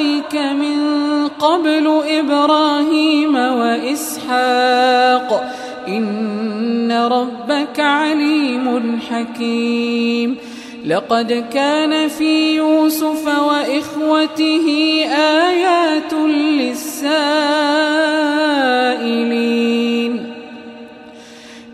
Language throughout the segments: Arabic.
أبويك من قبل إبراهيم وإسحاق. إن ربك عليم حكيم. لقد كان في يوسف وإخوته آيات للسائلين.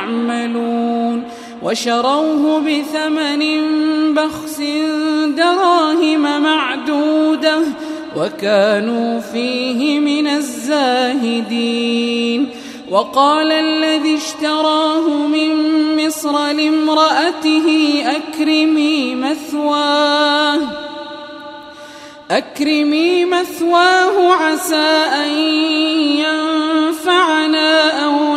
يعملون وشروه بثمن بخس دراهم معدودة وكانوا فيه من الزاهدين وقال الذي اشتراه من مصر لامرأته أكرمي مثواه أكرمي مثواه عسى أن ينفعنا أو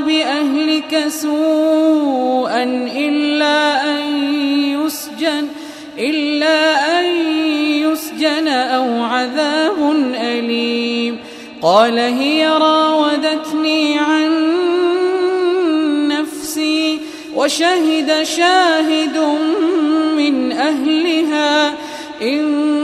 بأهلك سوءا إلا أن يسجن إلا أن يسجن أو عذاب أليم. قال هي راودتني عن نفسي وشهد شاهد من أهلها إن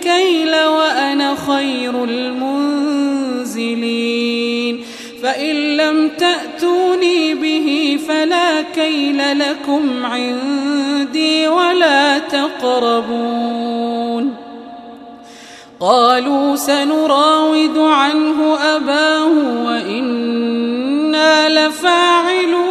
الكيل وأنا خير المنزلين. فإن لم تأتوني به فلا كيل لكم عندي ولا تقربون. قالوا سنراود عنه أباه وإنا لفاعلون.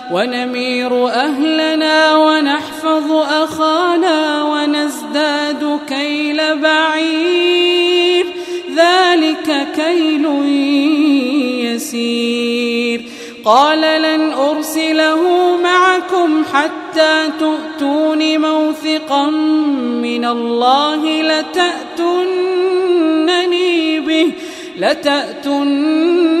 ونمير أهلنا ونحفظ أخانا ونزداد كيل بعير. ذلك كيل يسير. قال لن أرسله معكم حتى تؤتون موثقا من الله لتأتونني به لتأتونني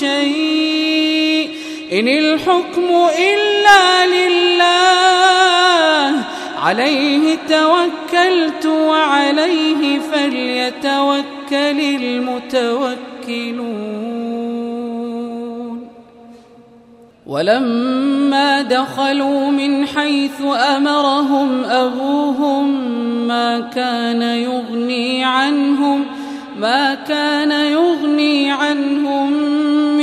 شيء إن الحكم إلا لله. عليه توكلت وعليه فليتوكل المتوكلون. ولما دخلوا من حيث أمرهم أبوهم ما كان يغني عنهم ما كان يغني عنهم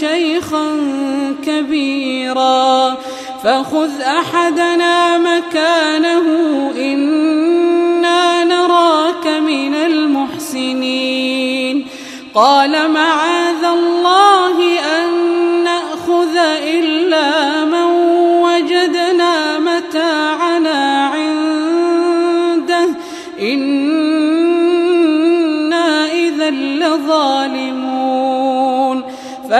شيخا كبيرا فخذ أحدنا مكانه إنا نراك من المحسنين. قال معاذ الله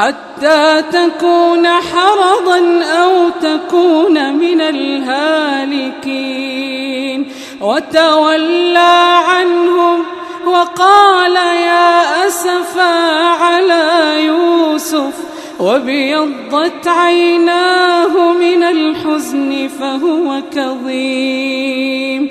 حتى تكون حرضا أو تكون من الهالكين. وتولى عنهم وقال يا أسفا على يوسف وابيضت عيناه من الحزن فهو كظيم.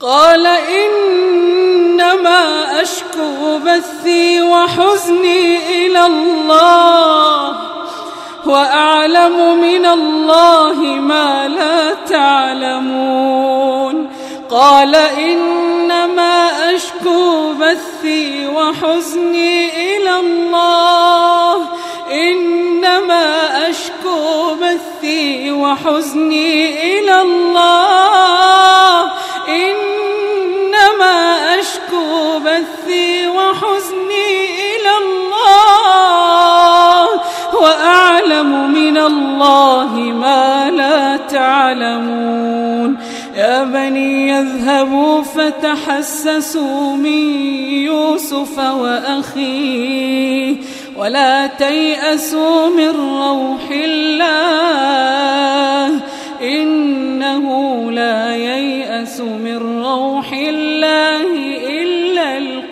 قال إنما أشكو بثي وحزني إلى الله وأعلم من الله ما لا تعلمون. قال إنما أشكو بثي وحزني إلى الله. إنما أشكو بثي وحزني إلى الله. بثي وحزني إلى الله وأعلم من الله ما لا تعلمون. يا بني يذهبوا فتحسسوا من يوسف وأخيه ولا تيأسوا من روح الله إنه لا ييأس من روح الله إلا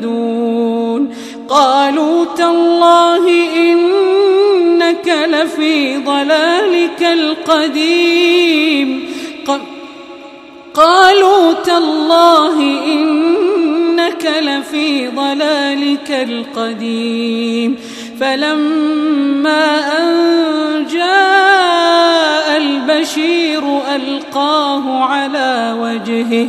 تفندون قالوا تالله إنك لفي ضلالك القديم. قالوا تالله إنك لفي ضلالك القديم. فلما أن جاء البشير ألقاه على وجهه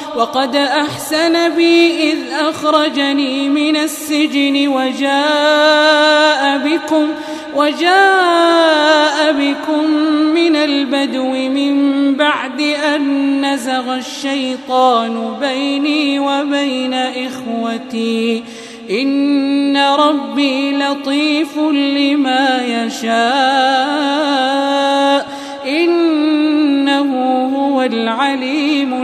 وقد أحسن بي إذ أخرجني من السجن وجاء بكم وجاء بكم من البدو من بعد أن نزغ الشيطان بيني وبين إخوتي. إن ربي لطيف لما يشاء. إنه هو العليم